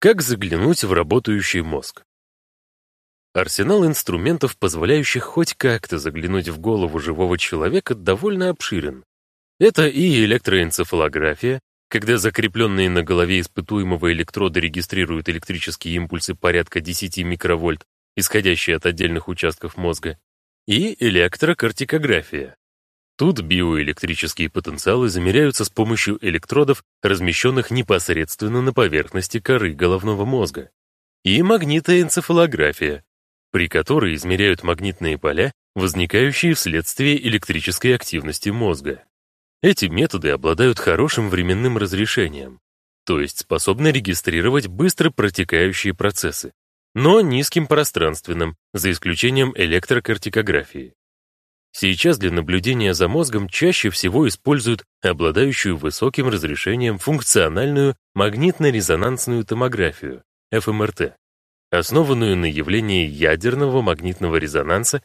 Как заглянуть в работающий мозг? Арсенал инструментов, позволяющих хоть как-то заглянуть в голову живого человека, довольно обширен. Это и электроэнцефалография, когда закрепленные на голове испытуемого электроды регистрируют электрические импульсы порядка 10 микровольт, исходящие от отдельных участков мозга, и электрокартикография. Тут биоэлектрические потенциалы замеряются с помощью электродов, размещенных непосредственно на поверхности коры головного мозга, и магнитоэнцефалография, при которой измеряют магнитные поля, возникающие вследствие электрической активности мозга. Эти методы обладают хорошим временным разрешением, то есть способны регистрировать быстро протекающие процессы, но низким пространственным, за исключением электрокартикографии. Сейчас для наблюдения за мозгом чаще всего используют обладающую высоким разрешением функциональную магнитно-резонансную томографию, ФМРТ, основанную на явлении ядерного магнитного резонанса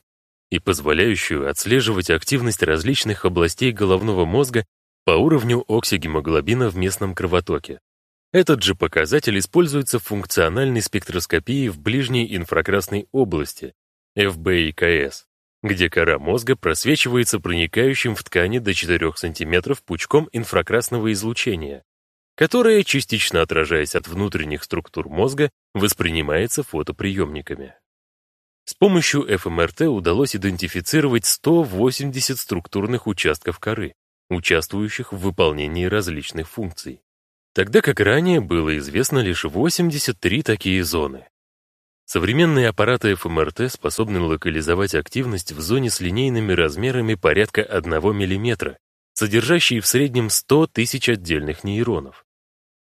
и позволяющую отслеживать активность различных областей головного мозга по уровню оксигемоглобина в местном кровотоке. Этот же показатель используется в функциональной спектроскопии в ближней инфракрасной области, ФБИКС, где кора мозга просвечивается проникающим в ткани до 4 см пучком инфракрасного излучения, которое, частично отражаясь от внутренних структур мозга, воспринимается фотоприемниками. С помощью ФМРТ удалось идентифицировать 180 структурных участков коры, участвующих в выполнении различных функций, тогда как ранее было известно лишь 83 такие зоны. Современные аппараты ФМРТ способны локализовать активность в зоне с линейными размерами порядка 1 мм, содержащей в среднем 100 тысяч отдельных нейронов.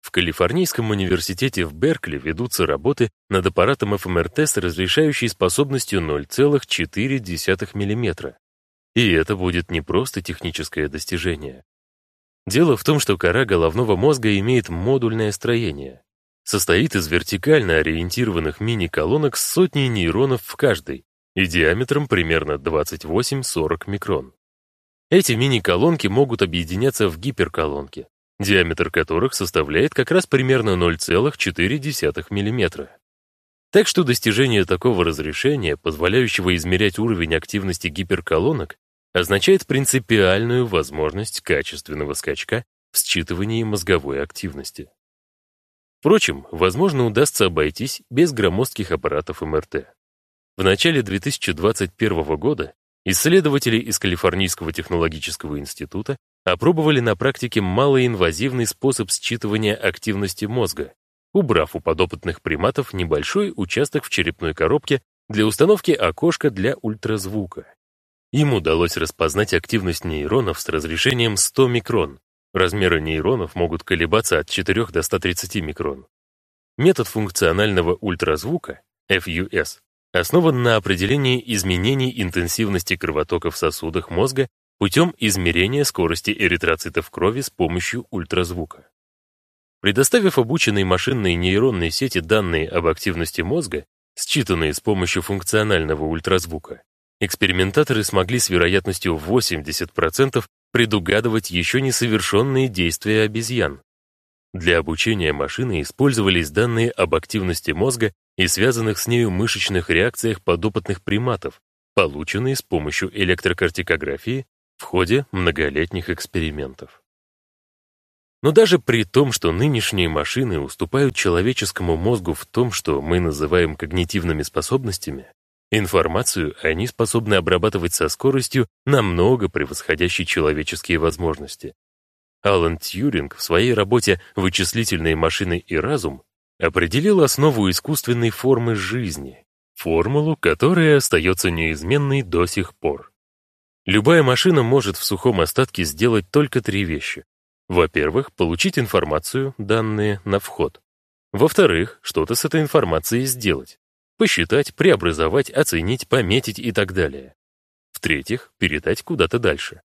В Калифорнийском университете в Беркли ведутся работы над аппаратом ФМРТ с разрешающей способностью 0,4 мм. И это будет не просто техническое достижение. Дело в том, что кора головного мозга имеет модульное строение состоит из вертикально ориентированных мини-колонок с сотней нейронов в каждой и диаметром примерно 28-40 микрон. Эти мини-колонки могут объединяться в гиперколонки, диаметр которых составляет как раз примерно 0,4 мм. Так что достижение такого разрешения, позволяющего измерять уровень активности гиперколонок, означает принципиальную возможность качественного скачка в считывании мозговой активности. Впрочем, возможно, удастся обойтись без громоздких аппаратов МРТ. В начале 2021 года исследователи из Калифорнийского технологического института опробовали на практике малоинвазивный способ считывания активности мозга, убрав у подопытных приматов небольшой участок в черепной коробке для установки окошка для ультразвука. Им удалось распознать активность нейронов с разрешением 100 микрон, Размеры нейронов могут колебаться от 4 до 130 микрон. Метод функционального ультразвука, FUS, основан на определении изменений интенсивности кровотока в сосудах мозга путем измерения скорости эритроцитов крови с помощью ультразвука. Предоставив обученной машинной нейронной сети данные об активности мозга, считанные с помощью функционального ультразвука, экспериментаторы смогли с вероятностью 80% предугадывать еще несовершенные действия обезьян. Для обучения машины использовались данные об активности мозга и связанных с нею мышечных реакциях подопытных приматов, полученные с помощью электрокартикографии в ходе многолетних экспериментов. Но даже при том, что нынешние машины уступают человеческому мозгу в том, что мы называем когнитивными способностями, Информацию они способны обрабатывать со скоростью, намного превосходящей человеческие возможности. Алан Тьюринг в своей работе «Вычислительные машины и разум» определил основу искусственной формы жизни, формулу, которая остается неизменной до сих пор. Любая машина может в сухом остатке сделать только три вещи. Во-первых, получить информацию, данные, на вход. Во-вторых, что-то с этой информацией сделать посчитать, преобразовать, оценить, пометить и так далее. В-третьих, передать куда-то дальше.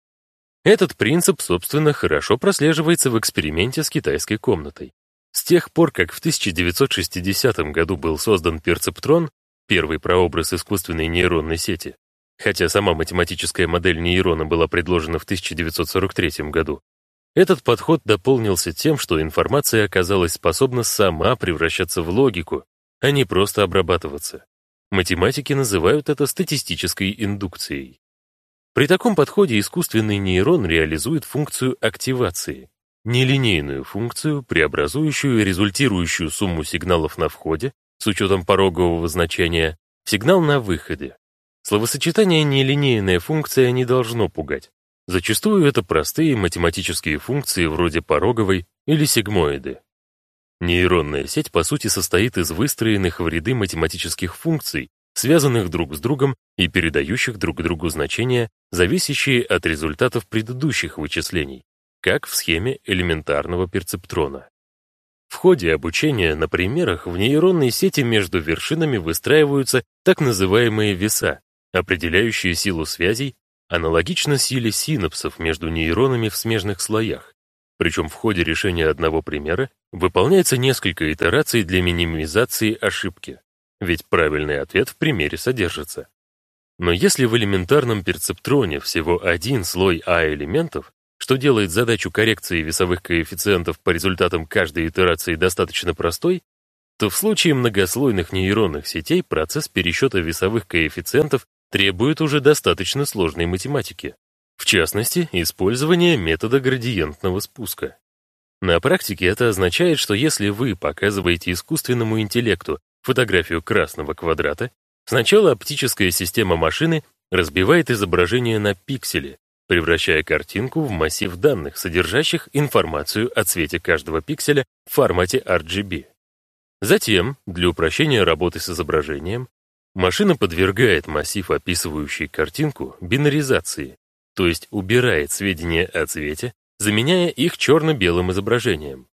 Этот принцип, собственно, хорошо прослеживается в эксперименте с китайской комнатой. С тех пор, как в 1960 году был создан перцептрон, первый прообраз искусственной нейронной сети, хотя сама математическая модель нейрона была предложена в 1943 году, Этот подход дополнился тем, что информация оказалась способна сама превращаться в логику, а не просто обрабатываться. Математики называют это статистической индукцией. При таком подходе искусственный нейрон реализует функцию активации, нелинейную функцию, преобразующую результирующую сумму сигналов на входе с учетом порогового значения в сигнал на выходе. Словосочетание «нелинейная функция» не должно пугать. Зачастую это простые математические функции вроде пороговой или сигмоиды. Нейронная сеть по сути состоит из выстроенных в ряды математических функций, связанных друг с другом и передающих друг другу значения, зависящие от результатов предыдущих вычислений, как в схеме элементарного перцептрона. В ходе обучения на примерах в нейронной сети между вершинами выстраиваются так называемые веса, определяющие силу связей, аналогично силе синапсов между нейронами в смежных слоях. Причем в ходе решения одного примера выполняется несколько итераций для минимизации ошибки, ведь правильный ответ в примере содержится. Но если в элементарном перцептроне всего один слой А-элементов, что делает задачу коррекции весовых коэффициентов по результатам каждой итерации достаточно простой, то в случае многослойных нейронных сетей процесс пересчета весовых коэффициентов требует уже достаточно сложной математики. В частности, использование метода градиентного спуска. На практике это означает, что если вы показываете искусственному интеллекту фотографию красного квадрата, сначала оптическая система машины разбивает изображение на пиксели, превращая картинку в массив данных, содержащих информацию о цвете каждого пикселя в формате RGB. Затем, для упрощения работы с изображением, машина подвергает массив, описывающий картинку, бинаризации, то есть убирает сведения о цвете, заменяя их черно-белым изображением.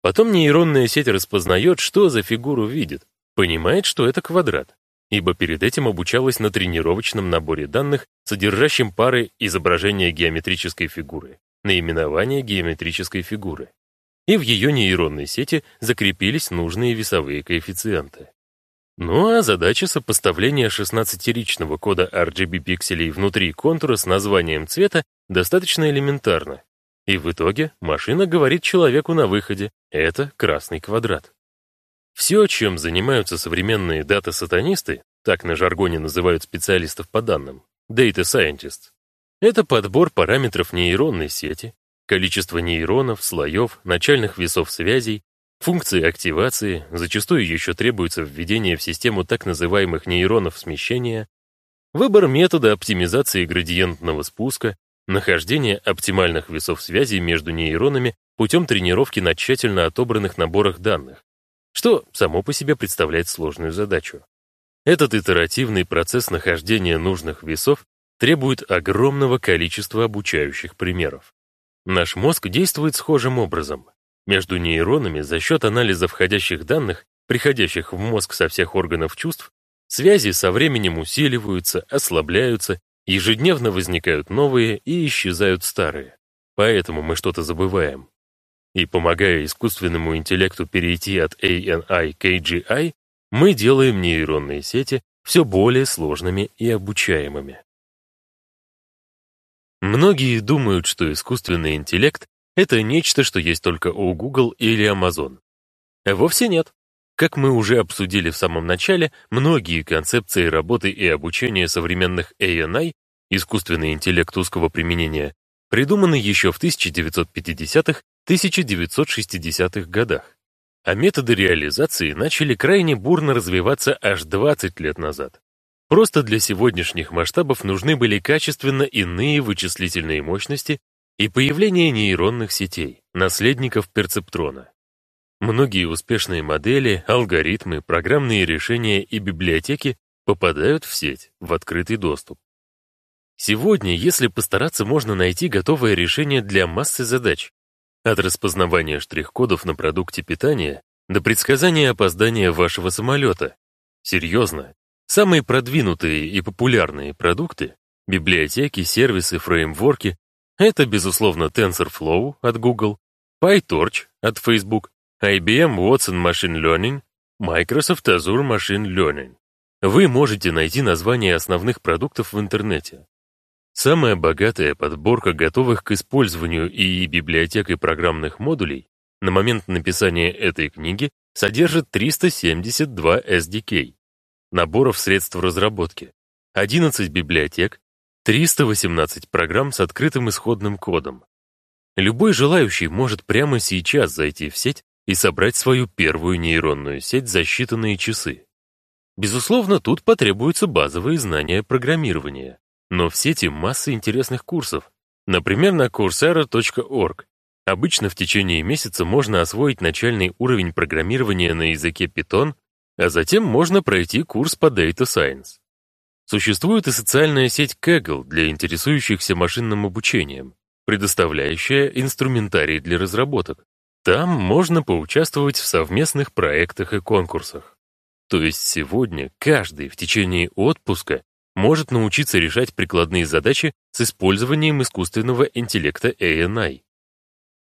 Потом нейронная сеть распознает, что за фигуру видит, понимает, что это квадрат, ибо перед этим обучалась на тренировочном наборе данных, содержащем пары изображения геометрической фигуры, наименование геометрической фигуры. И в ее нейронной сети закрепились нужные весовые коэффициенты. Ну а задача сопоставления 16-ричного кода RGB пикселей внутри контура с названием цвета достаточно элементарна. И в итоге машина говорит человеку на выходе «это красный квадрат». Все, чем занимаются современные дата-сатанисты, так на жаргоне называют специалистов по данным, data scientists, это подбор параметров нейронной сети, количество нейронов, слоев, начальных весов связей, Функции активации зачастую еще требуется введение в систему так называемых нейронов смещения, выбор метода оптимизации градиентного спуска, нахождение оптимальных весов связи между нейронами путем тренировки на тщательно отобранных наборах данных, что само по себе представляет сложную задачу. Этот итеративный процесс нахождения нужных весов требует огромного количества обучающих примеров. Наш мозг действует схожим образом. Между нейронами за счет анализа входящих данных, приходящих в мозг со всех органов чувств, связи со временем усиливаются, ослабляются, ежедневно возникают новые и исчезают старые. Поэтому мы что-то забываем. И помогая искусственному интеллекту перейти от ANI к AGI, мы делаем нейронные сети все более сложными и обучаемыми. Многие думают, что искусственный интеллект это нечто, что есть только у Google или Amazon. Вовсе нет. Как мы уже обсудили в самом начале, многие концепции работы и обучения современных ANI, искусственный интеллект узкого применения, придуманы еще в 1950-1960-х годах. А методы реализации начали крайне бурно развиваться аж 20 лет назад. Просто для сегодняшних масштабов нужны были качественно иные вычислительные мощности и появление нейронных сетей, наследников перцептрона. Многие успешные модели, алгоритмы, программные решения и библиотеки попадают в сеть, в открытый доступ. Сегодня, если постараться, можно найти готовое решение для массы задач. От распознавания штрих-кодов на продукте питания до предсказания опоздания вашего самолета. Серьезно, самые продвинутые и популярные продукты, библиотеки, сервисы, фреймворки это, безусловно, TensorFlow от Google, PyTorch от Facebook, IBM Watson Machine Learning, Microsoft Azure Machine Learning. Вы можете найти названия основных продуктов в интернете. Самая богатая подборка готовых к использованию ИИ библиотек и программных модулей на момент написания этой книги содержит 372 SDK, наборов средств разработки, 11 библиотек, 318 программ с открытым исходным кодом. Любой желающий может прямо сейчас зайти в сеть и собрать свою первую нейронную сеть за считанные часы. Безусловно, тут потребуются базовые знания программирования, но в сети масса интересных курсов. Например, на coursera.org. Обычно в течение месяца можно освоить начальный уровень программирования на языке Python, а затем можно пройти курс по Data Science. Существует и социальная сеть Kaggle для интересующихся машинным обучением, предоставляющая инструментарий для разработок. Там можно поучаствовать в совместных проектах и конкурсах. То есть сегодня каждый в течение отпуска может научиться решать прикладные задачи с использованием искусственного интеллекта ANI.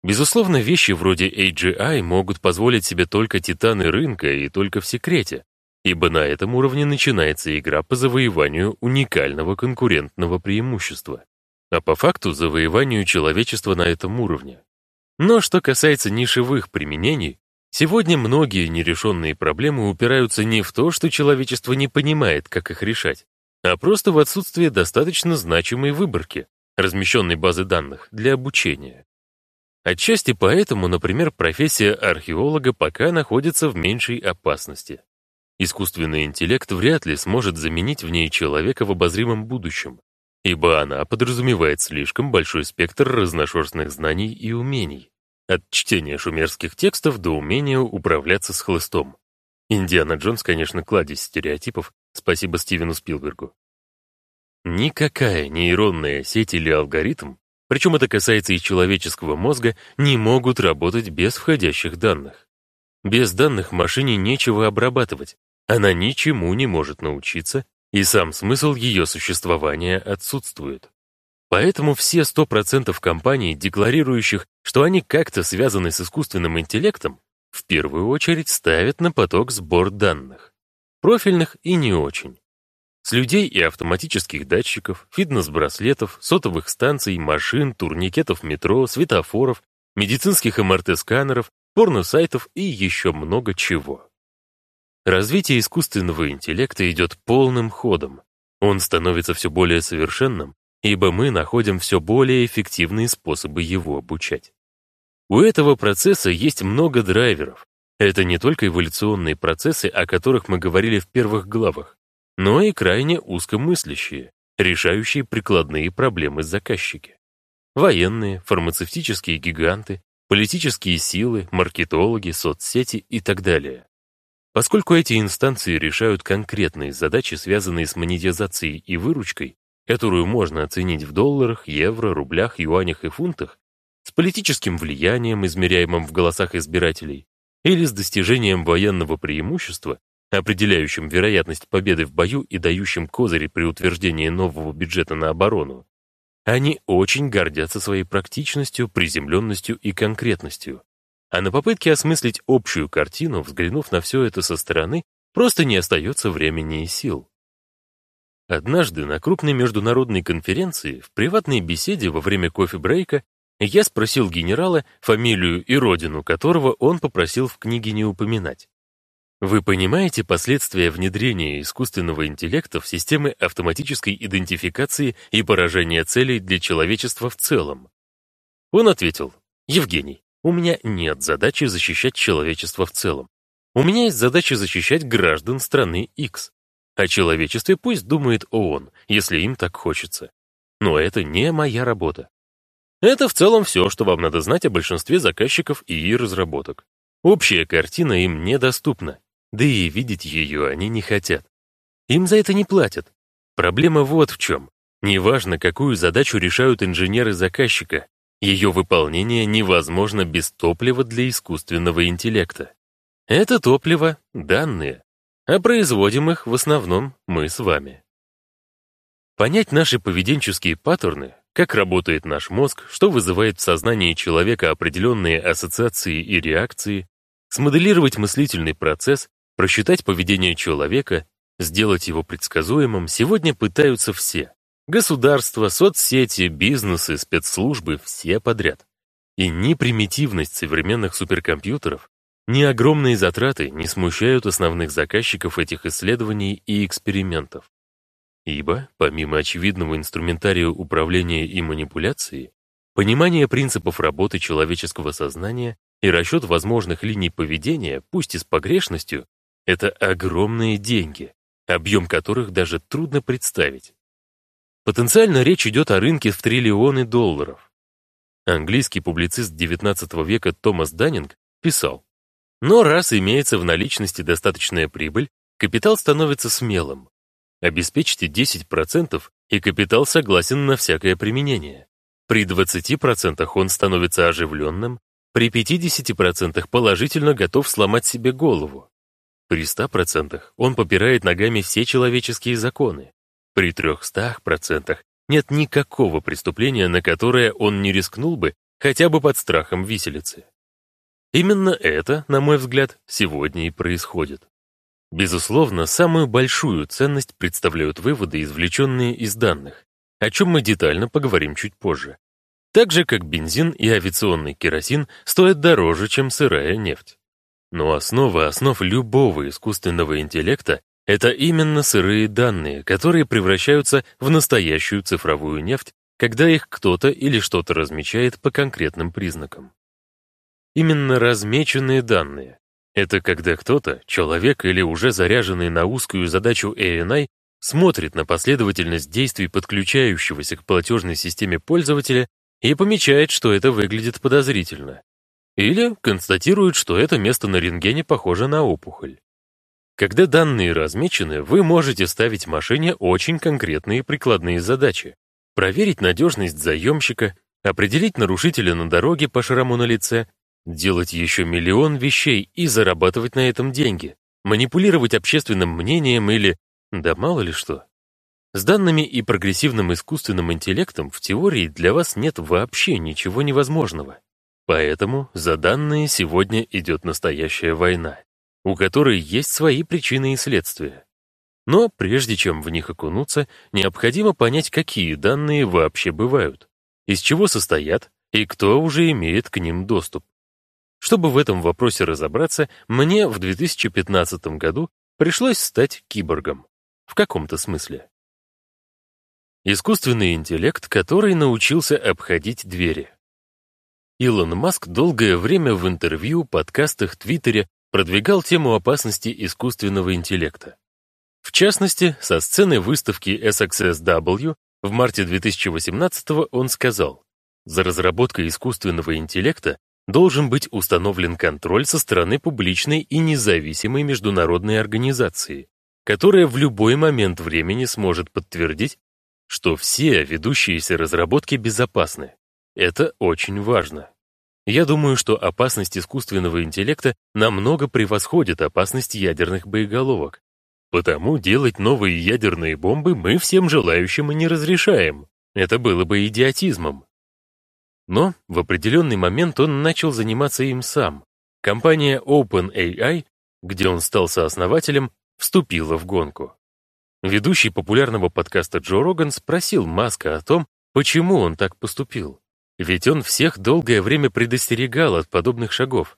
Безусловно, вещи вроде AGI могут позволить себе только титаны рынка и только в секрете, ибо на этом уровне начинается игра по завоеванию уникального конкурентного преимущества, а по факту завоеванию человечества на этом уровне. Но что касается нишевых применений, сегодня многие нерешенные проблемы упираются не в то, что человечество не понимает, как их решать, а просто в отсутствие достаточно значимой выборки, размещенной базы данных для обучения. Отчасти поэтому, например, профессия археолога пока находится в меньшей опасности. Искусственный интеллект вряд ли сможет заменить в ней человека в обозримом будущем, ибо она подразумевает слишком большой спектр разношерстных знаний и умений, от чтения шумерских текстов до умения управляться с хлыстом. Индиана Джонс, конечно, кладезь стереотипов, спасибо Стивену Спилбергу. Никакая нейронная сеть или алгоритм, причем это касается и человеческого мозга, не могут работать без входящих данных. Без данных машине нечего обрабатывать, она ничему не может научиться и сам смысл ее существования отсутствует. Поэтому все 100% компаний, декларирующих, что они как-то связаны с искусственным интеллектом, в первую очередь ставят на поток сбор данных. Профильных и не очень. С людей и автоматических датчиков, фитнес-браслетов, сотовых станций, машин, турникетов метро, светофоров, медицинских МРТ-сканеров, порно-сайтов и еще много чего. Развитие искусственного интеллекта идет полным ходом. Он становится все более совершенным, ибо мы находим все более эффективные способы его обучать. У этого процесса есть много драйверов. Это не только эволюционные процессы, о которых мы говорили в первых главах, но и крайне узкомыслящие, решающие прикладные проблемы заказчики. Военные, фармацевтические гиганты, политические силы, маркетологи, соцсети и так далее. Поскольку эти инстанции решают конкретные задачи, связанные с монетизацией и выручкой, которую можно оценить в долларах, евро, рублях, юанях и фунтах, с политическим влиянием, измеряемым в голосах избирателей, или с достижением военного преимущества, определяющим вероятность победы в бою и дающим козыри при утверждении нового бюджета на оборону, они очень гордятся своей практичностью, приземленностью и конкретностью, а на попытке осмыслить общую картину, взглянув на все это со стороны, просто не остается времени и сил. Однажды на крупной международной конференции в приватной беседе во время кофе-брейка я спросил генерала, фамилию и родину которого он попросил в книге не упоминать. Вы понимаете последствия внедрения искусственного интеллекта в системы автоматической идентификации и поражения целей для человечества в целом? Он ответил, Евгений, у меня нет задачи защищать человечество в целом. У меня есть задача защищать граждан страны X. О человечестве пусть думает ООН, если им так хочется. Но это не моя работа. Это в целом все, что вам надо знать о большинстве заказчиков и разработок. Общая картина им недоступна, да и видеть ее они не хотят. Им за это не платят. Проблема вот в чем. Неважно, какую задачу решают инженеры заказчика, ее выполнение невозможно без топлива для искусственного интеллекта. Это топливо — данные, а производим их в основном мы с вами. Понять наши поведенческие паттерны, как работает наш мозг, что вызывает в сознании человека определенные ассоциации и реакции, смоделировать мыслительный процесс, просчитать поведение человека, сделать его предсказуемым сегодня пытаются все. Государство, соцсети, бизнесы, спецслужбы — все подряд. И ни примитивность современных суперкомпьютеров, ни огромные затраты не смущают основных заказчиков этих исследований и экспериментов. Ибо, помимо очевидного инструментария управления и манипуляции, понимание принципов работы человеческого сознания и расчет возможных линий поведения, пусть и с погрешностью, это огромные деньги, объем которых даже трудно представить. Потенциально речь идет о рынке в триллионы долларов. Английский публицист XIX века Томас Даннинг писал, «Но раз имеется в наличности достаточная прибыль, капитал становится смелым. Обеспечьте 10%, и капитал согласен на всякое применение. При 20% он становится оживленным, при 50% положительно готов сломать себе голову. При 100% он попирает ногами все человеческие законы. При 300% нет никакого преступления, на которое он не рискнул бы хотя бы под страхом виселицы. Именно это, на мой взгляд, сегодня и происходит. Безусловно, самую большую ценность представляют выводы, извлеченные из данных, о чем мы детально поговорим чуть позже. Так же, как бензин и авиационный керосин стоят дороже, чем сырая нефть. Но основа основ любого искусственного интеллекта это именно сырые данные, которые превращаются в настоящую цифровую нефть, когда их кто-то или что-то размечает по конкретным признакам. Именно размеченные данные — это когда кто-то, человек или уже заряженный на узкую задачу ANI, смотрит на последовательность действий подключающегося к платежной системе пользователя и помечает, что это выглядит подозрительно. Или констатирует, что это место на рентгене похоже на опухоль. Когда данные размечены, вы можете ставить машине очень конкретные прикладные задачи. Проверить надежность заемщика, определить нарушителя на дороге по шраму на лице, делать еще миллион вещей и зарабатывать на этом деньги, манипулировать общественным мнением или... да мало ли что. С данными и прогрессивным искусственным интеллектом в теории для вас нет вообще ничего невозможного. Поэтому за данные сегодня идет настоящая война у которой есть свои причины и следствия. Но прежде чем в них окунуться, необходимо понять, какие данные вообще бывают, из чего состоят и кто уже имеет к ним доступ. Чтобы в этом вопросе разобраться, мне в 2015 году пришлось стать киборгом. В каком-то смысле. Искусственный интеллект, который научился обходить двери. Илон Маск долгое время в интервью, подкастах, твиттере продвигал тему опасности искусственного интеллекта. В частности, со сцены выставки SXSW в марте 2018 он сказал, за разработкой искусственного интеллекта должен быть установлен контроль со стороны публичной и независимой международной организации, которая в любой момент времени сможет подтвердить, что все ведущиеся разработки безопасны. Это очень важно. Я думаю, что опасность искусственного интеллекта намного превосходит опасность ядерных боеголовок. Потому делать новые ядерные бомбы мы всем желающим и не разрешаем. Это было бы идиотизмом. Но в определенный момент он начал заниматься им сам. Компания OpenAI, где он стал сооснователем, вступила в гонку. Ведущий популярного подкаста Джо Роган спросил Маска о том, почему он так поступил. Ведь он всех долгое время предостерегал от подобных шагов.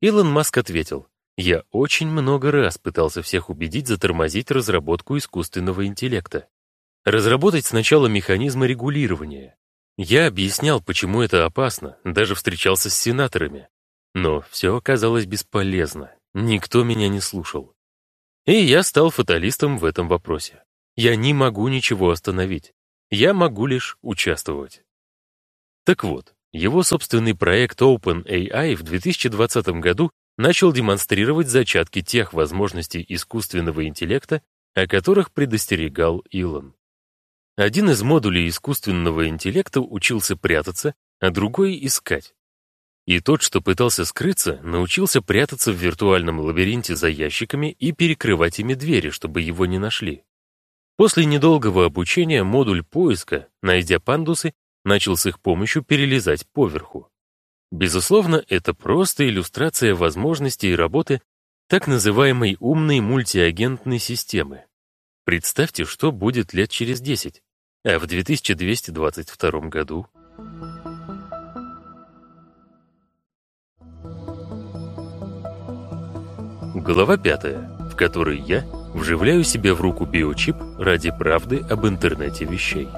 Илон Маск ответил, «Я очень много раз пытался всех убедить затормозить разработку искусственного интеллекта. Разработать сначала механизмы регулирования. Я объяснял, почему это опасно, даже встречался с сенаторами. Но все оказалось бесполезно, никто меня не слушал. И я стал фаталистом в этом вопросе. Я не могу ничего остановить. Я могу лишь участвовать. Так вот, его собственный проект OpenAI в 2020 году начал демонстрировать зачатки тех возможностей искусственного интеллекта, о которых предостерегал Илон. Один из модулей искусственного интеллекта учился прятаться, а другой — искать. И тот, что пытался скрыться, научился прятаться в виртуальном лабиринте за ящиками и перекрывать ими двери, чтобы его не нашли. После недолгого обучения модуль поиска, найдя пандусы, начал с их помощью перелезать поверху. Безусловно, это просто иллюстрация возможностей работы так называемой умной мультиагентной системы. Представьте, что будет лет через 10. а в 2222 году Глава пятая, в которой я вживляю себе в руку биочип ради правды об интернете вещей.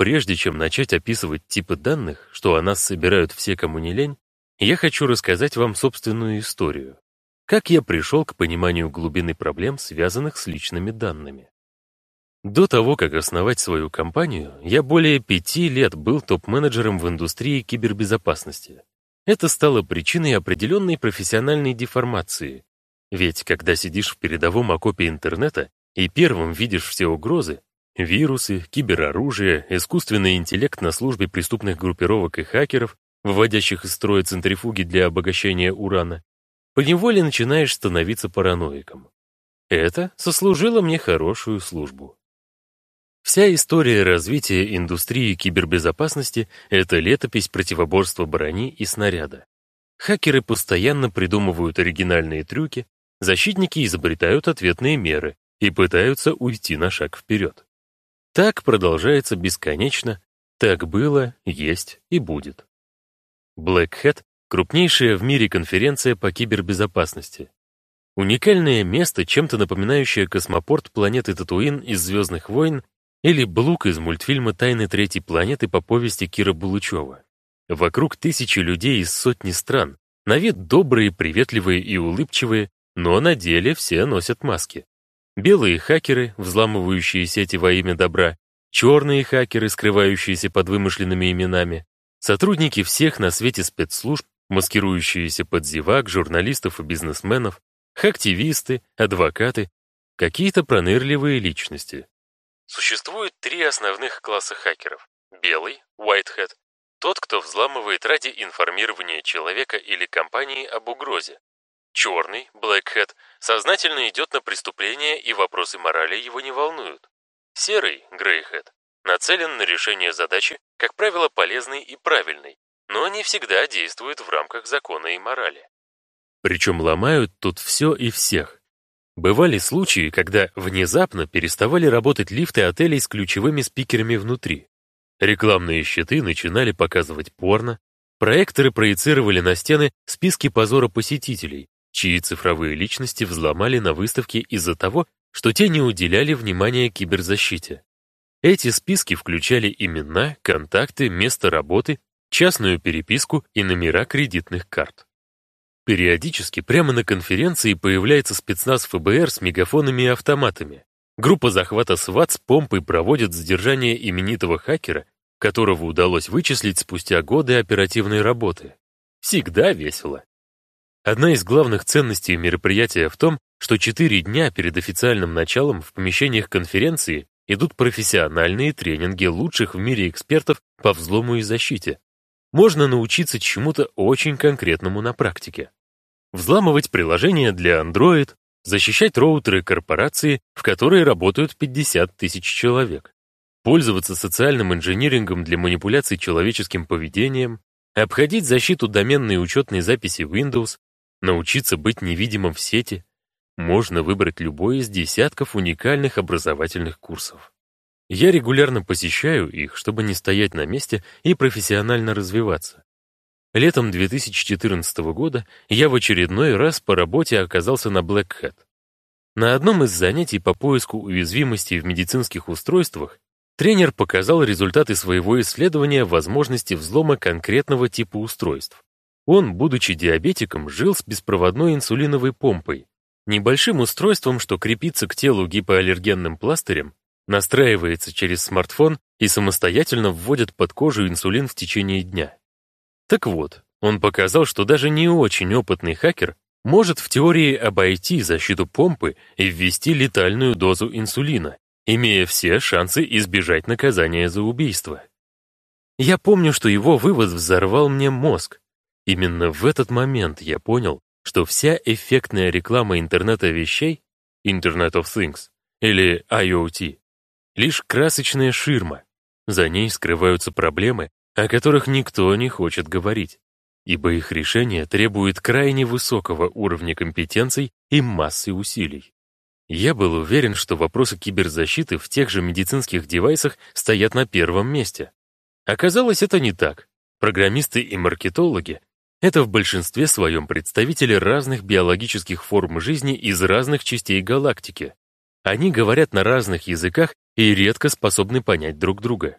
Прежде чем начать описывать типы данных, что о нас собирают все, кому не лень, я хочу рассказать вам собственную историю. Как я пришел к пониманию глубины проблем, связанных с личными данными. До того, как основать свою компанию, я более пяти лет был топ-менеджером в индустрии кибербезопасности. Это стало причиной определенной профессиональной деформации. Ведь когда сидишь в передовом окопе интернета и первым видишь все угрозы, вирусы, кибероружие, искусственный интеллект на службе преступных группировок и хакеров, выводящих из строя центрифуги для обогащения урана, поневоле начинаешь становиться параноиком. Это сослужило мне хорошую службу. Вся история развития индустрии кибербезопасности — это летопись противоборства брони и снаряда. Хакеры постоянно придумывают оригинальные трюки, защитники изобретают ответные меры и пытаются уйти на шаг вперед. Так продолжается бесконечно, так было, есть и будет. Black Hat — крупнейшая в мире конференция по кибербезопасности. Уникальное место, чем-то напоминающее космопорт планеты Татуин из «Звездных войн» Или Блук из мультфильма «Тайны третьей планеты» по повести Кира Булычева. Вокруг тысячи людей из сотни стран, на вид добрые, приветливые и улыбчивые, но на деле все носят маски. Белые хакеры, взламывающие сети во имя добра, черные хакеры, скрывающиеся под вымышленными именами, сотрудники всех на свете спецслужб, маскирующиеся под зевак, журналистов и бизнесменов, хактивисты, адвокаты, какие-то пронырливые личности. Существует три основных класса хакеров. Белый, white hat, тот, кто взламывает ради информирования человека или компании об угрозе. Черный, black сознательно идет на преступление и вопросы морали его не волнуют. Серый, grey нацелен на решение задачи, как правило, полезной и правильной, но не всегда действует в рамках закона и морали. Причем ломают тут все и всех. Бывали случаи, когда внезапно переставали работать лифты отелей с ключевыми спикерами внутри. Рекламные щиты начинали показывать порно, проекторы проецировали на стены списки позора посетителей, чьи цифровые личности взломали на выставке из-за того, что те не уделяли внимания киберзащите. Эти списки включали имена, контакты, место работы, частную переписку и номера кредитных карт. Периодически прямо на конференции появляется спецназ ФБР с мегафонами и автоматами. Группа захвата СВАТ с помпой проводит задержание именитого хакера, которого удалось вычислить спустя годы оперативной работы. Всегда весело. Одна из главных ценностей мероприятия в том, что четыре дня перед официальным началом в помещениях конференции идут профессиональные тренинги лучших в мире экспертов по взлому и защите. Можно научиться чему-то очень конкретному на практике взламывать приложения для Android, защищать роутеры корпорации, в которой работают 50 тысяч человек, пользоваться социальным инжинирингом для манипуляций человеческим поведением, обходить защиту доменной учетной записи Windows, научиться быть невидимым в сети. Можно выбрать любой из десятков уникальных образовательных курсов. Я регулярно посещаю их, чтобы не стоять на месте и профессионально развиваться. Летом 2014 года я в очередной раз по работе оказался на Black Hat. На одном из занятий по поиску уязвимостей в медицинских устройствах тренер показал результаты своего исследования возможности взлома конкретного типа устройств. Он, будучи диабетиком, жил с беспроводной инсулиновой помпой, небольшим устройством, что крепится к телу гипоаллергенным пластырем, настраивается через смартфон и самостоятельно вводит под кожу инсулин в течение дня. Так вот, он показал, что даже не очень опытный хакер может в теории обойти защиту помпы и ввести летальную дозу инсулина, имея все шансы избежать наказания за убийство. Я помню, что его вывод взорвал мне мозг. Именно в этот момент я понял, что вся эффектная реклама интернета вещей, Internet of Things или IoT, лишь красочная ширма. За ней скрываются проблемы, о которых никто не хочет говорить, ибо их решение требует крайне высокого уровня компетенций и массы усилий. Я был уверен, что вопросы киберзащиты в тех же медицинских девайсах стоят на первом месте. Оказалось, это не так. Программисты и маркетологи — это в большинстве своем представители разных биологических форм жизни из разных частей галактики. Они говорят на разных языках и редко способны понять друг друга.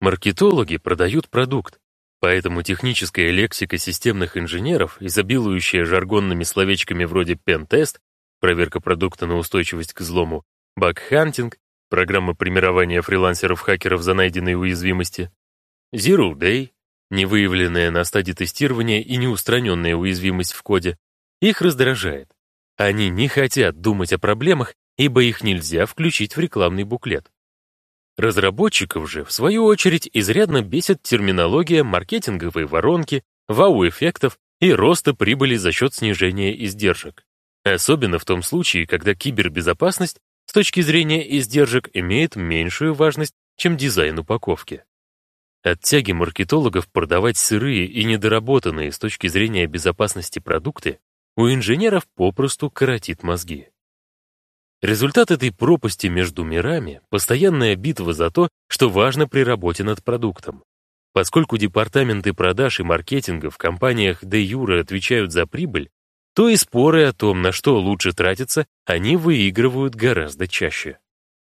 Маркетологи продают продукт, поэтому техническая лексика системных инженеров, изобилующая жаргонными словечками вроде «пентест», проверка продукта на устойчивость к взлому, багхантинг, программа премирования фрилансеров-хакеров за найденные уязвимости, Zero Day, невыявленная на стадии тестирования и неустраненная уязвимость в коде, их раздражает. Они не хотят думать о проблемах, ибо их нельзя включить в рекламный буклет. Разработчиков же, в свою очередь, изрядно бесит терминология маркетинговой воронки, вау-эффектов и роста прибыли за счет снижения издержек. Особенно в том случае, когда кибербезопасность с точки зрения издержек имеет меньшую важность, чем дизайн упаковки. От тяги маркетологов продавать сырые и недоработанные с точки зрения безопасности продукты у инженеров попросту коротит мозги. Результат этой пропасти между мирами — постоянная битва за то, что важно при работе над продуктом. Поскольку департаменты продаж и маркетинга в компаниях де юре отвечают за прибыль, то и споры о том, на что лучше тратиться, они выигрывают гораздо чаще.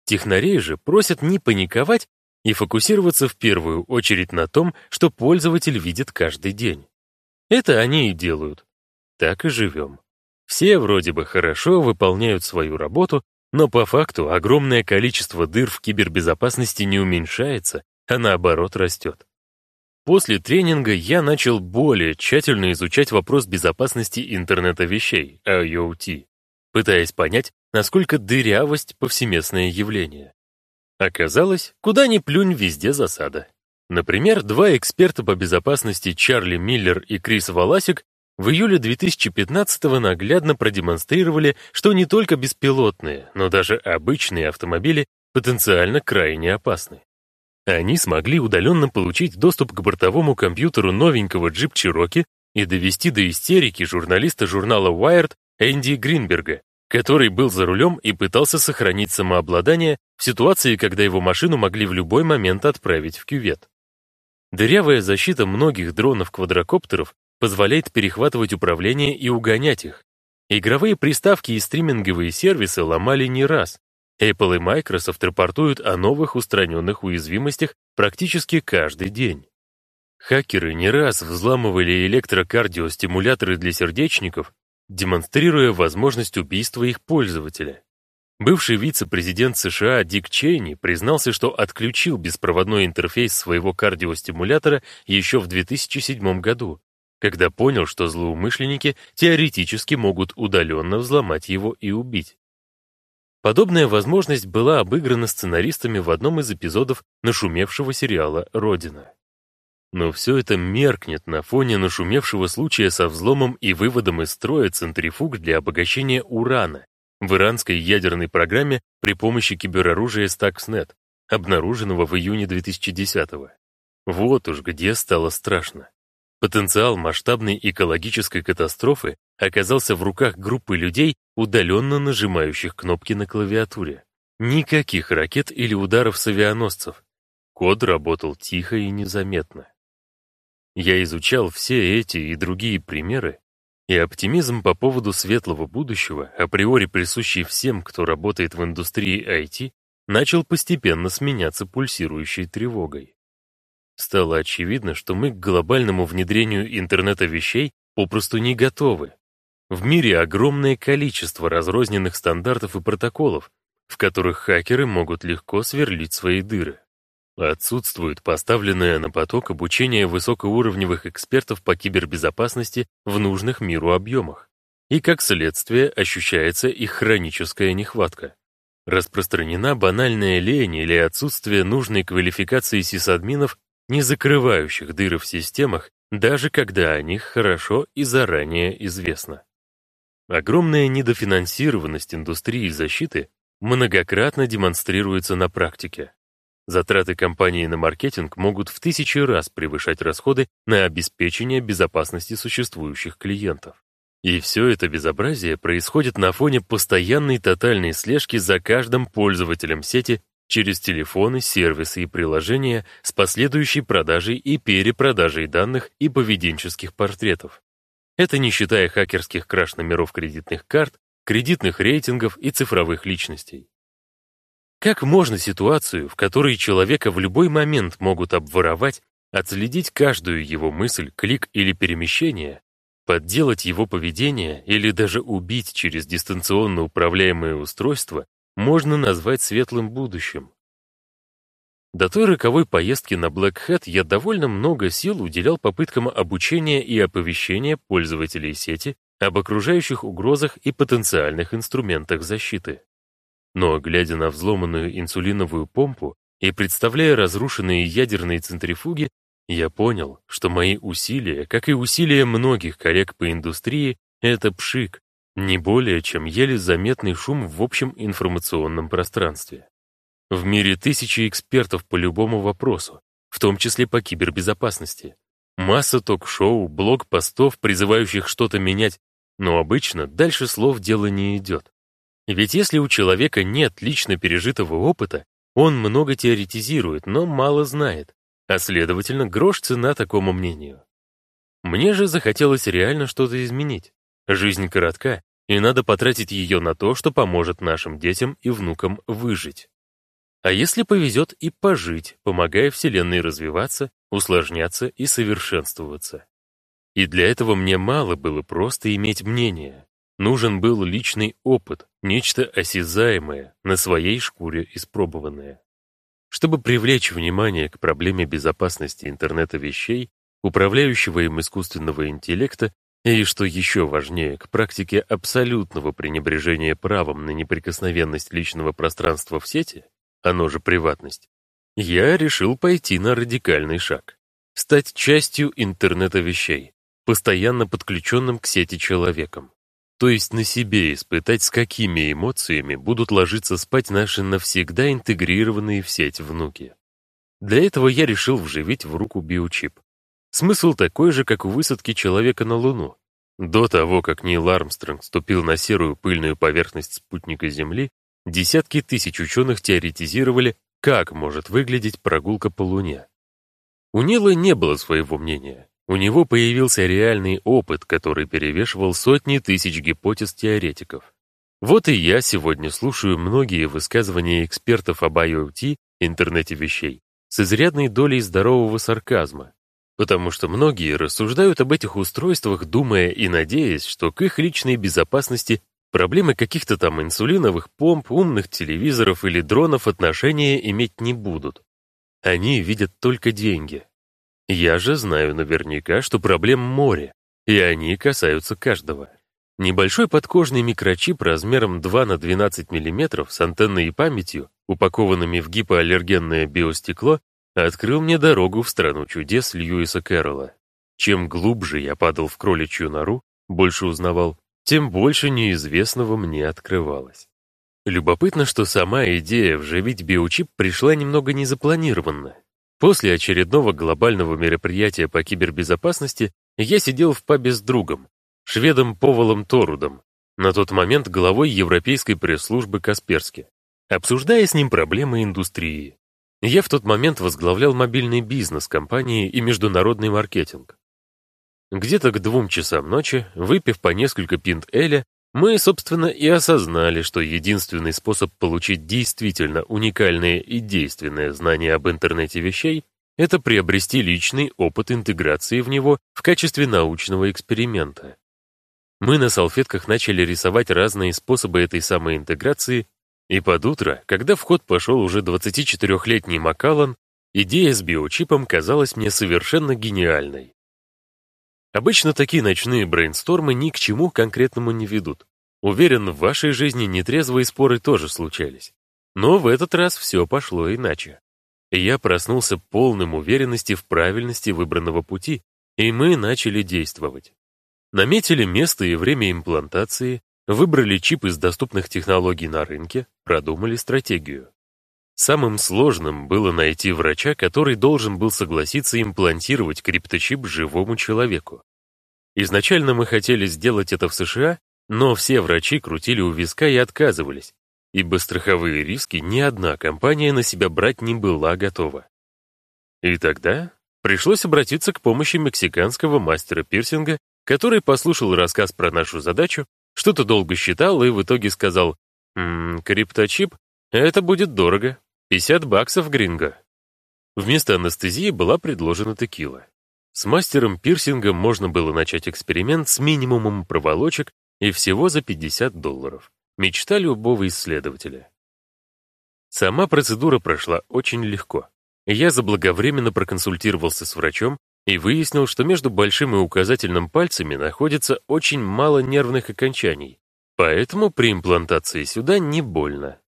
Технарей же просят не паниковать и фокусироваться в первую очередь на том, что пользователь видит каждый день. Это они и делают. Так и живем. Все вроде бы хорошо выполняют свою работу, но по факту огромное количество дыр в кибербезопасности не уменьшается, а наоборот растет. После тренинга я начал более тщательно изучать вопрос безопасности интернета вещей, IoT, пытаясь понять, насколько дырявость — повсеместное явление. Оказалось, куда ни плюнь, везде засада. Например, два эксперта по безопасности Чарли Миллер и Крис Валасик в июле 2015-го наглядно продемонстрировали, что не только беспилотные, но даже обычные автомобили потенциально крайне опасны. Они смогли удаленно получить доступ к бортовому компьютеру новенького джип Cherokee и довести до истерики журналиста журнала Wired Энди Гринберга, который был за рулем и пытался сохранить самообладание в ситуации, когда его машину могли в любой момент отправить в кювет. Дырявая защита многих дронов-квадрокоптеров позволяет перехватывать управление и угонять их. Игровые приставки и стриминговые сервисы ломали не раз. Apple и Microsoft рапортуют о новых устраненных уязвимостях практически каждый день. Хакеры не раз взламывали электрокардиостимуляторы для сердечников демонстрируя возможность убийства их пользователя. Бывший вице-президент США Дик Чейни признался, что отключил беспроводной интерфейс своего кардиостимулятора еще в 2007 году, когда понял, что злоумышленники теоретически могут удаленно взломать его и убить. Подобная возможность была обыграна сценаристами в одном из эпизодов нашумевшего сериала «Родина». Но все это меркнет на фоне нашумевшего случая со взломом и выводом из строя центрифуг для обогащения урана в иранской ядерной программе при помощи кибероружия Stuxnet, обнаруженного в июне 2010-го. Вот уж где стало страшно. Потенциал масштабной экологической катастрофы оказался в руках группы людей, удаленно нажимающих кнопки на клавиатуре. Никаких ракет или ударов с авианосцев. Код работал тихо и незаметно. Я изучал все эти и другие примеры, и оптимизм по поводу светлого будущего, априори присущий всем, кто работает в индустрии IT, начал постепенно сменяться пульсирующей тревогой. Стало очевидно, что мы к глобальному внедрению интернета вещей попросту не готовы. В мире огромное количество разрозненных стандартов и протоколов, в которых хакеры могут легко сверлить свои дыры. Отсутствует поставленное на поток обучение высокоуровневых экспертов по кибербезопасности в нужных миру объемах. И как следствие ощущается их хроническая нехватка. Распространена банальная лень или отсутствие нужной квалификации сисадминов, не закрывающих дыры в системах, даже когда о них хорошо и заранее известно. Огромная недофинансированность индустрии защиты многократно демонстрируется на практике. Затраты компании на маркетинг могут в тысячи раз превышать расходы на обеспечение безопасности существующих клиентов. И все это безобразие происходит на фоне постоянной тотальной слежки за каждым пользователем сети через телефоны, сервисы и приложения с последующей продажей и перепродажей данных и поведенческих портретов. Это не считая хакерских краш номеров кредитных карт, кредитных рейтингов и цифровых личностей. Как можно ситуацию, в которой человека в любой момент могут обворовать, отследить каждую его мысль, клик или перемещение, Подделать его поведение или даже убить через дистанционно управляемое устройство можно назвать светлым будущим. До той роковой поездки на Black Hat я довольно много сил уделял попыткам обучения и оповещения пользователей сети об окружающих угрозах и потенциальных инструментах защиты. Но, глядя на взломанную инсулиновую помпу и представляя разрушенные ядерные центрифуги, я понял, что мои усилия, как и усилия многих коллег по индустрии, это пшик, не более чем еле заметный шум в общем информационном пространстве. В мире тысячи экспертов по любому вопросу, в том числе по кибербезопасности. Масса ток-шоу, блог-постов, призывающих что-то менять, но обычно дальше слов дело не идет. Ведь если у человека нет лично пережитого опыта, он много теоретизирует, но мало знает а следовательно, грош цена такому мнению. Мне же захотелось реально что-то изменить. Жизнь коротка, и надо потратить ее на то, что поможет нашим детям и внукам выжить. А если повезет и пожить, помогая Вселенной развиваться, усложняться и совершенствоваться. И для этого мне мало было просто иметь мнение. Нужен был личный опыт, нечто осязаемое, на своей шкуре испробованное. Чтобы привлечь внимание к проблеме безопасности интернета вещей, управляющего им искусственного интеллекта и, что еще важнее, к практике абсолютного пренебрежения правом на неприкосновенность личного пространства в сети, оно же приватность, я решил пойти на радикальный шаг. Стать частью интернета вещей, постоянно подключенным к сети человеком. То есть на себе испытать, с какими эмоциями будут ложиться спать наши навсегда интегрированные в сеть внуки. Для этого я решил вживить в руку биочип. Смысл такой же, как у высадки человека на Луну. До того, как Нил Армстронг ступил на серую пыльную поверхность спутника Земли, десятки тысяч ученых теоретизировали, как может выглядеть прогулка по Луне. У Нила не было своего мнения. У него появился реальный опыт, который перевешивал сотни тысяч гипотез теоретиков. Вот и я сегодня слушаю многие высказывания экспертов об IoT, интернете вещей, с изрядной долей здорового сарказма, потому что многие рассуждают об этих устройствах, думая и надеясь, что к их личной безопасности проблемы каких-то там инсулиновых помп, умных телевизоров или дронов отношения иметь не будут. Они видят только деньги, я же знаю наверняка, что проблем море, и они касаются каждого. Небольшой подкожный микрочип размером 2 на 12 мм с антенной и памятью, упакованными в гипоаллергенное биостекло, открыл мне дорогу в страну чудес Льюиса Кэрролла. Чем глубже я падал в кроличью нору, больше узнавал, тем больше неизвестного мне открывалось. Любопытно, что сама идея вживить биочип пришла немного незапланированно. После очередного глобального мероприятия по кибербезопасности я сидел в пабе с другом, шведом Поволом Торудом, на тот момент главой Европейской пресс-службы Касперски, обсуждая с ним проблемы индустрии. Я в тот момент возглавлял мобильный бизнес компании и международный маркетинг. Где-то к двум часам ночи, выпив по несколько пинт Эля, мы, собственно, и осознали, что единственный способ получить действительно уникальное и действенное знание об интернете вещей — это приобрести личный опыт интеграции в него в качестве научного эксперимента. Мы на салфетках начали рисовать разные способы этой самой интеграции, и под утро, когда в ход пошел уже 24-летний Макалан, идея с биочипом казалась мне совершенно гениальной. Обычно такие ночные брейнстормы ни к чему конкретному не ведут. Уверен, в вашей жизни нетрезвые споры тоже случались. Но в этот раз все пошло иначе. Я проснулся полным уверенности в правильности выбранного пути, и мы начали действовать. Наметили место и время имплантации, выбрали чип из доступных технологий на рынке, продумали стратегию. Самым сложным было найти врача, который должен был согласиться имплантировать крипточип живому человеку. Изначально мы хотели сделать это в США, но все врачи крутили у виска и отказывались, ибо страховые риски ни одна компания на себя брать не была готова. И тогда пришлось обратиться к помощи мексиканского мастера пирсинга, который послушал рассказ про нашу задачу, что-то долго считал и в итоге сказал «Ммм, крипточип? Это будет дорого. 50 баксов, гринго». Вместо анестезии была предложена текила. С мастером пирсинга можно было начать эксперимент с минимумом проволочек и всего за 50 долларов. Мечта любого исследователя. Сама процедура прошла очень легко. Я заблаговременно проконсультировался с врачом и выяснил, что между большим и указательным пальцами находится очень мало нервных окончаний, поэтому при имплантации сюда не больно.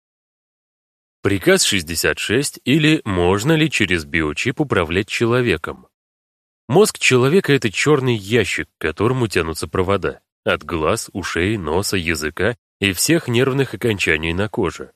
Приказ 66 или можно ли через биочип управлять человеком? Мозг человека — это черный ящик, к которому тянутся провода. От глаз, ушей, носа, языка и всех нервных окончаний на коже.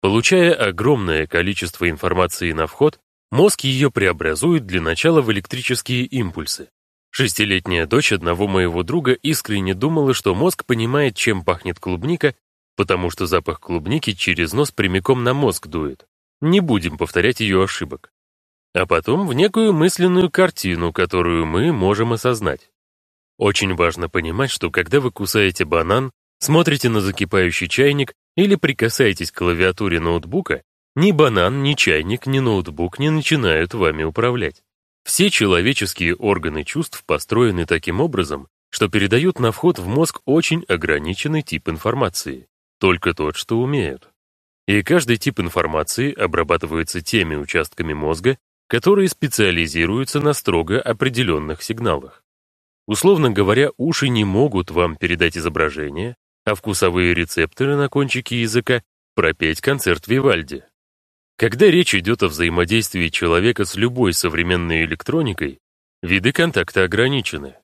Получая огромное количество информации на вход, мозг ее преобразует для начала в электрические импульсы. Шестилетняя дочь одного моего друга искренне думала, что мозг понимает, чем пахнет клубника, потому что запах клубники через нос прямиком на мозг дует. Не будем повторять ее ошибок. А потом в некую мысленную картину, которую мы можем осознать. Очень важно понимать, что когда вы кусаете банан, смотрите на закипающий чайник или прикасаетесь к клавиатуре ноутбука, ни банан, ни чайник, ни ноутбук не начинают вами управлять. Все человеческие органы чувств построены таким образом, что передают на вход в мозг очень ограниченный тип информации только тот, что умеют. И каждый тип информации обрабатывается теми участками мозга, которые специализируются на строго определенных сигналах. Условно говоря, уши не могут вам передать изображение, а вкусовые рецепторы на кончике языка пропеть концерт Вивальди. Когда речь идет о взаимодействии человека с любой современной электроникой, виды контакта ограничены.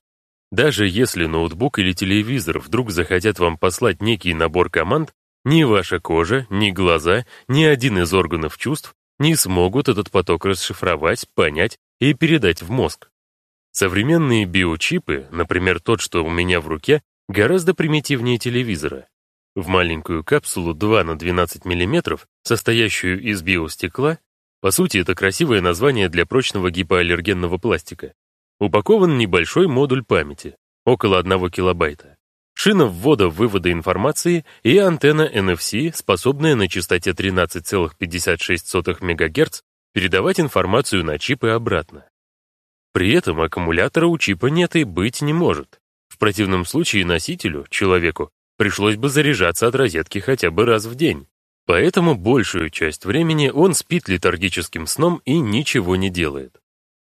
Даже если ноутбук или телевизор вдруг захотят вам послать некий набор команд, ни ваша кожа, ни глаза, ни один из органов чувств не смогут этот поток расшифровать, понять и передать в мозг. Современные биочипы, например, тот, что у меня в руке, гораздо примитивнее телевизора. В маленькую капсулу 2 на 12 мм, состоящую из биостекла, по сути, это красивое название для прочного гипоаллергенного пластика, Упакован небольшой модуль памяти, около 1 килобайта. Шина ввода-вывода информации и антенна NFC, способная на частоте 13,56 МГц передавать информацию на чип и обратно. При этом аккумулятора у чипа нет и быть не может. В противном случае носителю, человеку, пришлось бы заряжаться от розетки хотя бы раз в день. Поэтому большую часть времени он спит летаргическим сном и ничего не делает.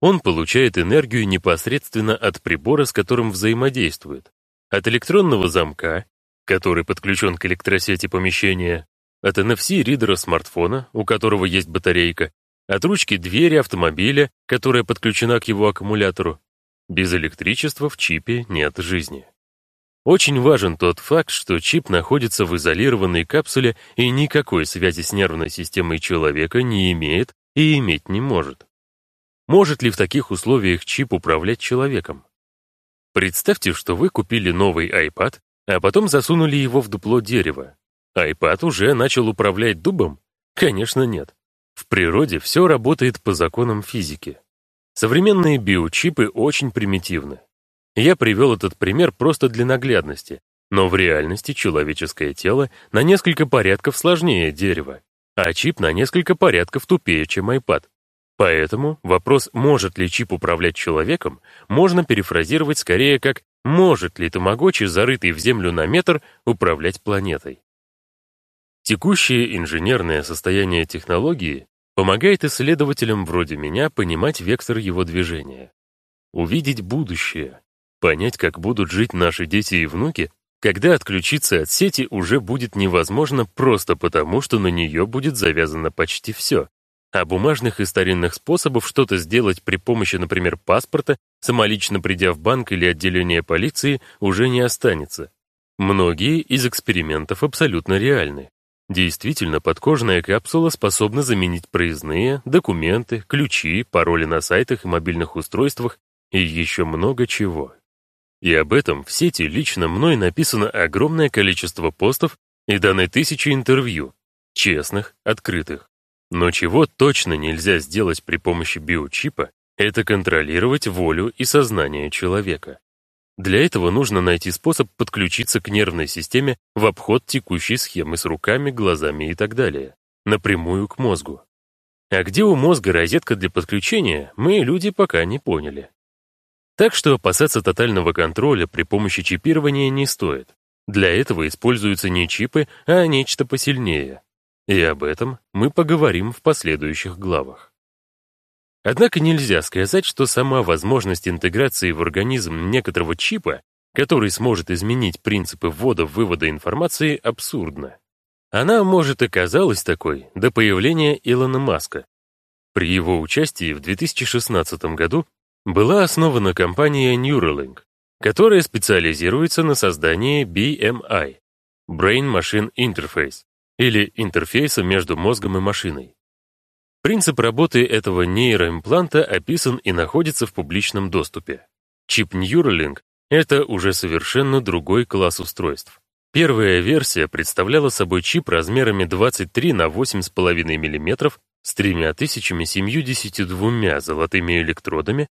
Он получает энергию непосредственно от прибора, с которым взаимодействует, от электронного замка, который подключен к электросети помещения, от NFC-ридера смартфона, у которого есть батарейка, от ручки двери автомобиля, которая подключена к его аккумулятору. Без электричества в чипе нет жизни. Очень важен тот факт, что чип находится в изолированной капсуле и никакой связи с нервной системой человека не имеет и иметь не может. Может ли в таких условиях чип управлять человеком? Представьте, что вы купили новый iPad, а потом засунули его в дупло дерева. iPad уже начал управлять дубом? Конечно, нет. В природе все работает по законам физики. Современные биочипы очень примитивны. Я привел этот пример просто для наглядности, но в реальности человеческое тело на несколько порядков сложнее дерева, а чип на несколько порядков тупее, чем iPad. Поэтому вопрос, может ли чип управлять человеком, можно перефразировать скорее как «может ли тамагочи, зарытый в землю на метр, управлять планетой?». Текущее инженерное состояние технологии помогает исследователям вроде меня понимать вектор его движения. Увидеть будущее, понять, как будут жить наши дети и внуки, когда отключиться от сети уже будет невозможно просто потому, что на нее будет завязано почти все, а бумажных и старинных способов что-то сделать при помощи, например, паспорта, самолично придя в банк или отделение полиции, уже не останется. Многие из экспериментов абсолютно реальны. Действительно, подкожная капсула способна заменить проездные, документы, ключи, пароли на сайтах и мобильных устройствах и еще много чего. И об этом в сети лично мной написано огромное количество постов и даны тысячи интервью, честных, открытых. Но чего точно нельзя сделать при помощи биочипа, это контролировать волю и сознание человека. Для этого нужно найти способ подключиться к нервной системе в обход текущей схемы с руками, глазами и так далее, напрямую к мозгу. А где у мозга розетка для подключения, мы, люди, пока не поняли. Так что опасаться тотального контроля при помощи чипирования не стоит. Для этого используются не чипы, а нечто посильнее. И об этом мы поговорим в последующих главах. Однако нельзя сказать, что сама возможность интеграции в организм некоторого чипа, который сможет изменить принципы ввода-вывода информации, абсурдна. Она, может, и казалась такой до появления Илона Маска. При его участии в 2016 году была основана компания Neuralink, которая специализируется на создании BMI – Brain Machine Interface, или интерфейса между мозгом и машиной. Принцип работы этого нейроимпланта описан и находится в публичном доступе. Чип Neuralink — это уже совершенно другой класс устройств. Первая версия представляла собой чип размерами 23 на 8,5 мм с 3072 золотыми электродами,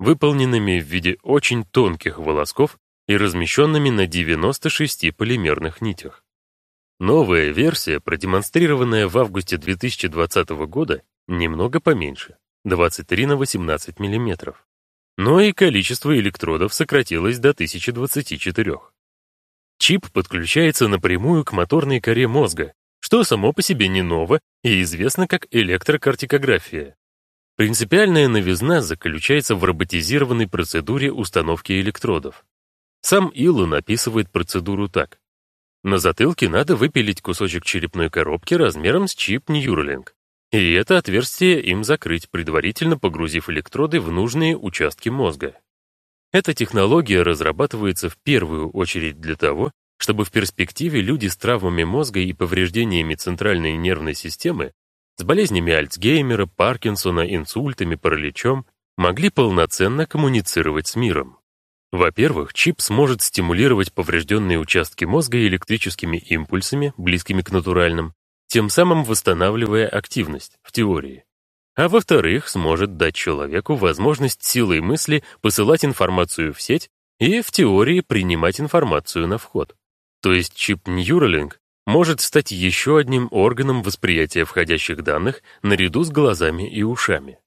выполненными в виде очень тонких волосков и размещенными на 96 полимерных нитях. Новая версия, продемонстрированная в августе 2020 года, немного поменьше, 23 на 18 мм. Но и количество электродов сократилось до 1024. Чип подключается напрямую к моторной коре мозга, что само по себе не ново и известно как электрокартикография. Принципиальная новизна заключается в роботизированной процедуре установки электродов. Сам Илон описывает процедуру так. На затылке надо выпилить кусочек черепной коробки размером с чип Neuralink. И это отверстие им закрыть, предварительно погрузив электроды в нужные участки мозга. Эта технология разрабатывается в первую очередь для того, чтобы в перспективе люди с травмами мозга и повреждениями центральной нервной системы, с болезнями Альцгеймера, Паркинсона, инсультами, параличом, могли полноценно коммуницировать с миром. Во-первых, чип сможет стимулировать поврежденные участки мозга электрическими импульсами, близкими к натуральным, тем самым восстанавливая активность, в теории. А во-вторых, сможет дать человеку возможность силой мысли посылать информацию в сеть и, в теории, принимать информацию на вход. То есть чип Neuralink может стать еще одним органом восприятия входящих данных наряду с глазами и ушами.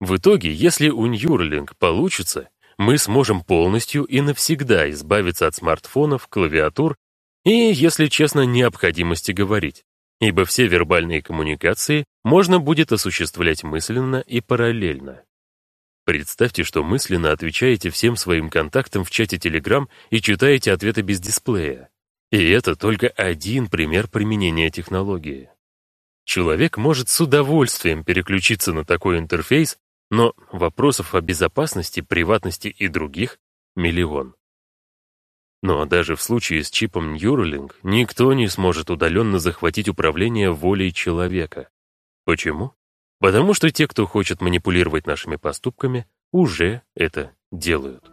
В итоге, если у Neuralink получится, мы сможем полностью и навсегда избавиться от смартфонов, клавиатур и, если честно, необходимости говорить ибо все вербальные коммуникации можно будет осуществлять мысленно и параллельно. Представьте, что мысленно отвечаете всем своим контактам в чате Telegram и читаете ответы без дисплея. И это только один пример применения технологии. Человек может с удовольствием переключиться на такой интерфейс, но вопросов о безопасности, приватности и других — миллион. Но даже в случае с чипом Neuralink никто не сможет удаленно захватить управление волей человека. Почему? Потому что те, кто хочет манипулировать нашими поступками, уже это делают.